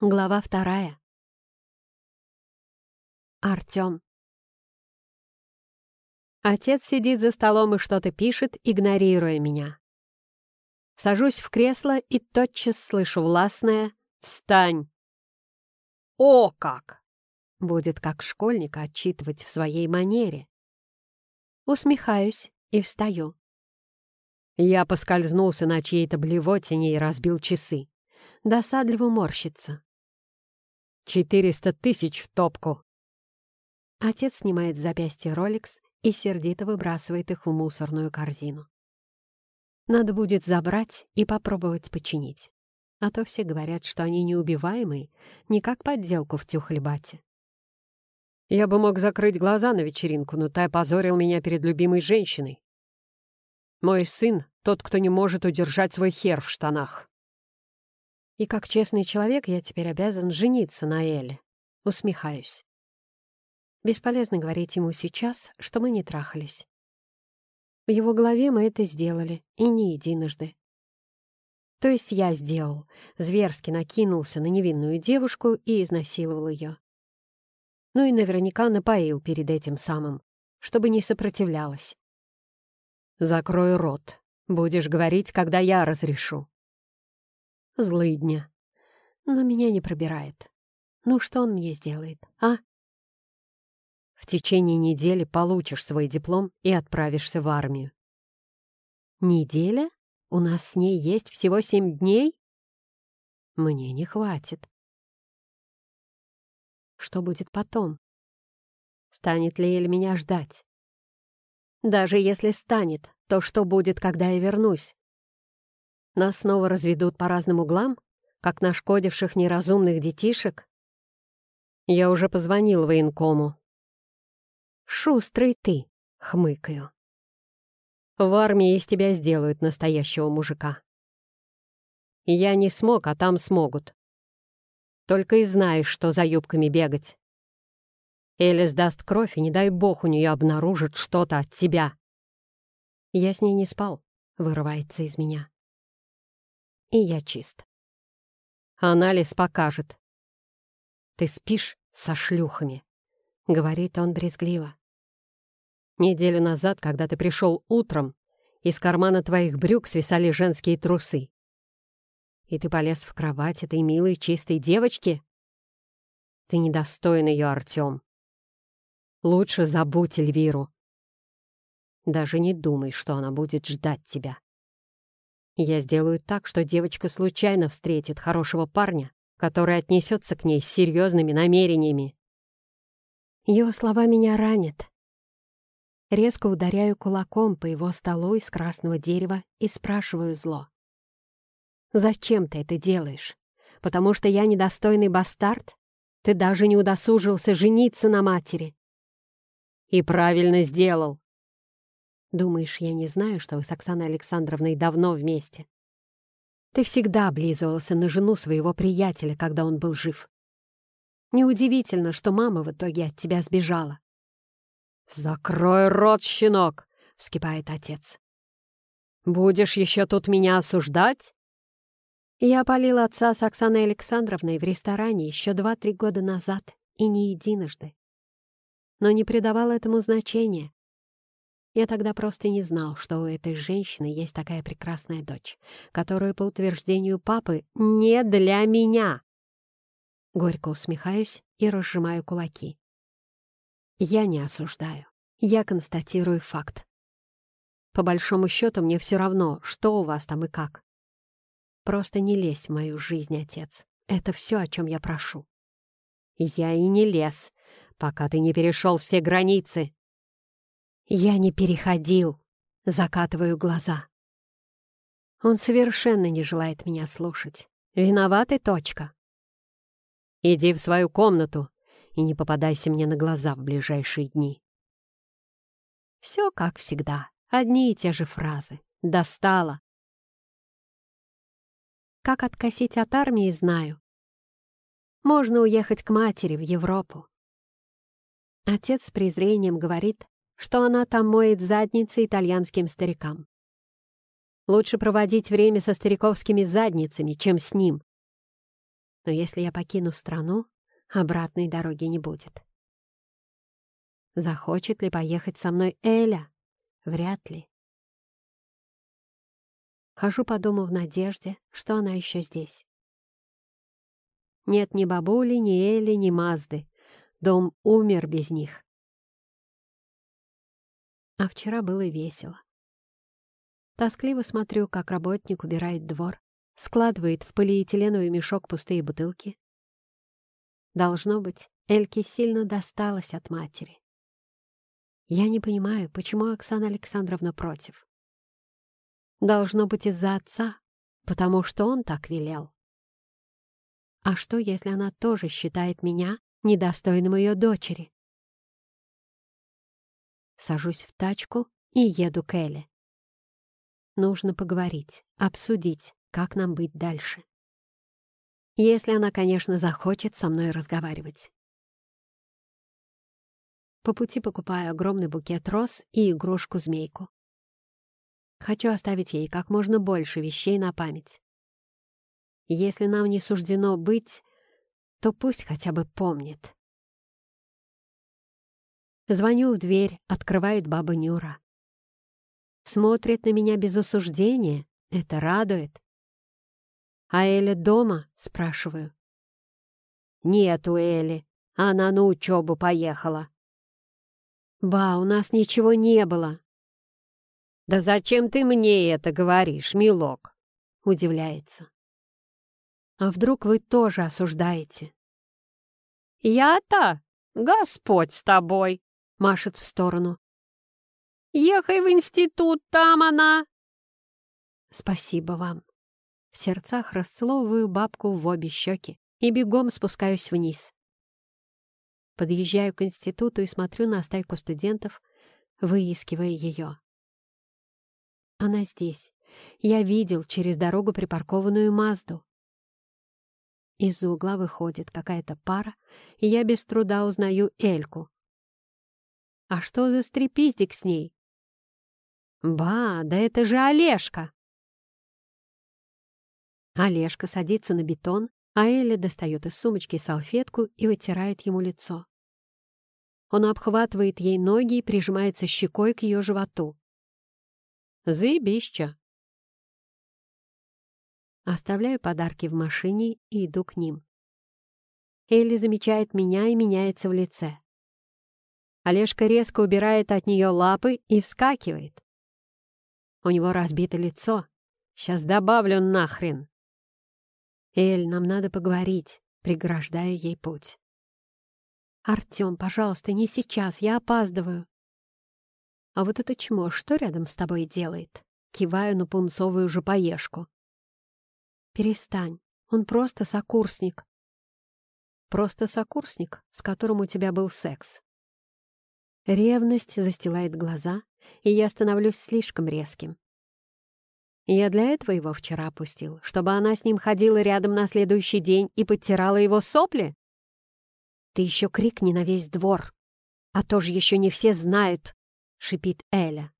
Глава вторая. Артём. Отец сидит за столом и что-то пишет, игнорируя меня. Сажусь в кресло и тотчас слышу властное «Встань!» «О, как!» Будет как школьника отчитывать в своей манере. Усмехаюсь и встаю. Я поскользнулся на чьей-то блевотине и разбил часы. Досадливо морщится. «Четыреста тысяч в топку!» Отец снимает с запястья Ролекс и сердито выбрасывает их в мусорную корзину. Надо будет забрать и попробовать починить. А то все говорят, что они неубиваемые, не как подделку в тюхлебате. Я бы мог закрыть глаза на вечеринку, но та позорил меня перед любимой женщиной. Мой сын — тот, кто не может удержать свой хер в штанах. И как честный человек я теперь обязан жениться на Эле. Усмехаюсь. Бесполезно говорить ему сейчас, что мы не трахались. В его голове мы это сделали, и не единожды. То есть я сделал, зверски накинулся на невинную девушку и изнасиловал ее. Ну и наверняка напоил перед этим самым, чтобы не сопротивлялась. «Закрой рот. Будешь говорить, когда я разрешу». Злыдня. Но меня не пробирает. Ну что он мне сделает, а? В течение недели получишь свой диплом и отправишься в армию. Неделя? У нас с ней есть всего семь дней? Мне не хватит. Что будет потом? Станет ли Эль меня ждать? Даже если станет, то что будет, когда я вернусь? Нас снова разведут по разным углам, как нашкодивших неразумных детишек? Я уже позвонил военкому. «Шустрый ты!» — хмыкаю. В армии из тебя сделают настоящего мужика. Я не смог, а там смогут. Только и знаешь, что за юбками бегать. Элис даст кровь, и не дай бог у нее обнаружит что-то от тебя. Я с ней не спал, вырывается из меня. И я чист. Анализ покажет. Ты спишь со шлюхами, говорит он брезгливо. Неделю назад, когда ты пришел утром, из кармана твоих брюк свисали женские трусы. И ты полез в кровать этой милой чистой девочки? Ты недостоин ее, Артем. Лучше забудь Эльвиру. Даже не думай, что она будет ждать тебя. Я сделаю так, что девочка случайно встретит хорошего парня, который отнесется к ней с серьезными намерениями. Его слова меня ранят, Резко ударяю кулаком по его столу из красного дерева и спрашиваю зло. «Зачем ты это делаешь? Потому что я недостойный бастард? Ты даже не удосужился жениться на матери!» «И правильно сделал!» «Думаешь, я не знаю, что вы с Оксаной Александровной давно вместе?» «Ты всегда облизывался на жену своего приятеля, когда он был жив. Неудивительно, что мама в итоге от тебя сбежала. «Закрой рот, щенок!» — вскипает отец. «Будешь еще тут меня осуждать?» Я полил отца с Оксаной Александровной в ресторане еще два-три года назад и не единожды. Но не придавал этому значения. Я тогда просто не знал, что у этой женщины есть такая прекрасная дочь, которая, по утверждению папы, не для меня. Горько усмехаюсь и разжимаю кулаки. Я не осуждаю. Я констатирую факт. По большому счету мне все равно, что у вас там и как. Просто не лезь в мою жизнь, отец. Это все, о чем я прошу. Я и не лез, пока ты не перешел все границы. Я не переходил. Закатываю глаза. Он совершенно не желает меня слушать. Виноватый точка. Иди в свою комнату и не попадайся мне на глаза в ближайшие дни. Все как всегда, одни и те же фразы. Достала. Как откосить от армии, знаю. Можно уехать к матери в Европу. Отец с презрением говорит, что она там моет задницы итальянским старикам. Лучше проводить время со стариковскими задницами, чем с ним. Но если я покину страну, обратной дороги не будет. Захочет ли поехать со мной Эля? Вряд ли. Хожу по дому в надежде, что она еще здесь. Нет ни бабули, ни Эли, ни Мазды. Дом умер без них. А вчера было весело. Тоскливо смотрю, как работник убирает двор, складывает в полиэтиленовый мешок пустые бутылки. Должно быть, Эльке сильно досталось от матери. Я не понимаю, почему Оксана Александровна против. Должно быть из-за отца, потому что он так велел. А что, если она тоже считает меня недостойным ее дочери? Сажусь в тачку и еду к Элле. Нужно поговорить, обсудить, как нам быть дальше. Если она, конечно, захочет со мной разговаривать. По пути покупаю огромный букет роз и игрушку-змейку. Хочу оставить ей как можно больше вещей на память. Если нам не суждено быть, то пусть хотя бы помнит. Звоню в дверь, открывает баба Нюра. Смотрит на меня без осуждения, это радует. «А Эля дома?» — спрашиваю. «Нет у Эли, она на учебу поехала». «Ба, у нас ничего не было». «Да зачем ты мне это говоришь, милок?» — удивляется. А вдруг вы тоже осуждаете? «Я-то? Господь с тобой!» — машет в сторону. «Ехай в институт, там она!» «Спасибо вам!» В сердцах расцеловываю бабку в обе щеки и бегом спускаюсь вниз. Подъезжаю к институту и смотрю на стайку студентов, выискивая ее. Она здесь. Я видел через дорогу припаркованную Мазду. Из-за угла выходит какая-то пара, и я без труда узнаю Эльку. А что за стрепиздик с ней? Ба, да это же Олежка! Олежка садится на бетон, а Эля достает из сумочки салфетку и вытирает ему лицо. Он обхватывает ей ноги и прижимается щекой к ее животу. «Заебища!» Оставляю подарки в машине и иду к ним. Элли замечает меня и меняется в лице. Олежка резко убирает от нее лапы и вскакивает. У него разбито лицо. Сейчас добавлю нахрен. Эль, нам надо поговорить, преграждаю ей путь. Артем, пожалуйста, не сейчас, я опаздываю. А вот это чмо что рядом с тобой делает? Киваю на пунцовую же поешку. «Перестань, он просто сокурсник». «Просто сокурсник, с которым у тебя был секс». Ревность застилает глаза, и я становлюсь слишком резким. Я для этого его вчера опустил, чтобы она с ним ходила рядом на следующий день и подтирала его сопли? Ты еще крикни на весь двор, а то же еще не все знают, — шипит Эля.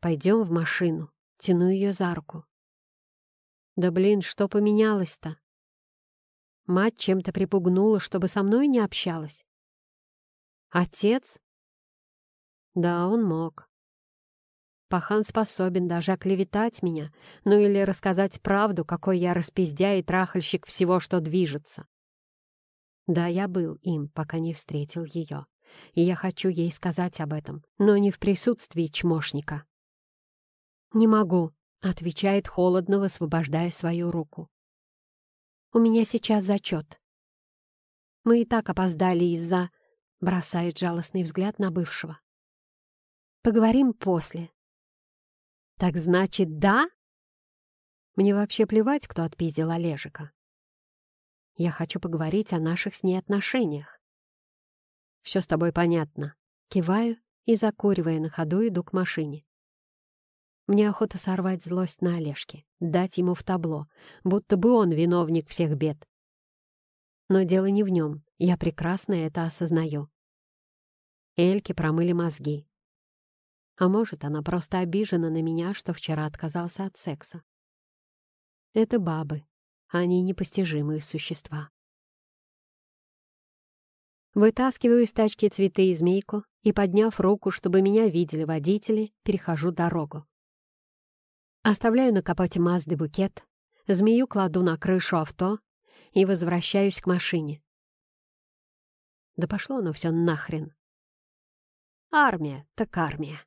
Пойдем в машину, тяну ее за руку. Да блин, что поменялось-то? Мать чем-то припугнула, чтобы со мной не общалась. Отец? Да, он мог. Пахан способен даже оклеветать меня, ну или рассказать правду, какой я распиздя и трахальщик всего, что движется. Да, я был им, пока не встретил ее. И я хочу ей сказать об этом, но не в присутствии чмошника. «Не могу», Отвечает холодно, высвобождая свою руку. «У меня сейчас зачет. Мы и так опоздали из-за...» Бросает жалостный взгляд на бывшего. «Поговорим после». «Так значит, да?» Мне вообще плевать, кто отпиздил Олежика. Я хочу поговорить о наших с ней отношениях. Все с тобой понятно. Киваю и, закуривая на ходу, иду к машине. Мне охота сорвать злость на Олежке, дать ему в табло, будто бы он виновник всех бед. Но дело не в нем, я прекрасно это осознаю. Эльке промыли мозги. А может, она просто обижена на меня, что вчера отказался от секса. Это бабы. Они непостижимые существа. Вытаскиваю из тачки цветы и змейку и, подняв руку, чтобы меня видели водители, перехожу дорогу. Оставляю на капоте Мазды букет, змею кладу на крышу авто и возвращаюсь к машине. Да пошло оно все нахрен. Армия так армия.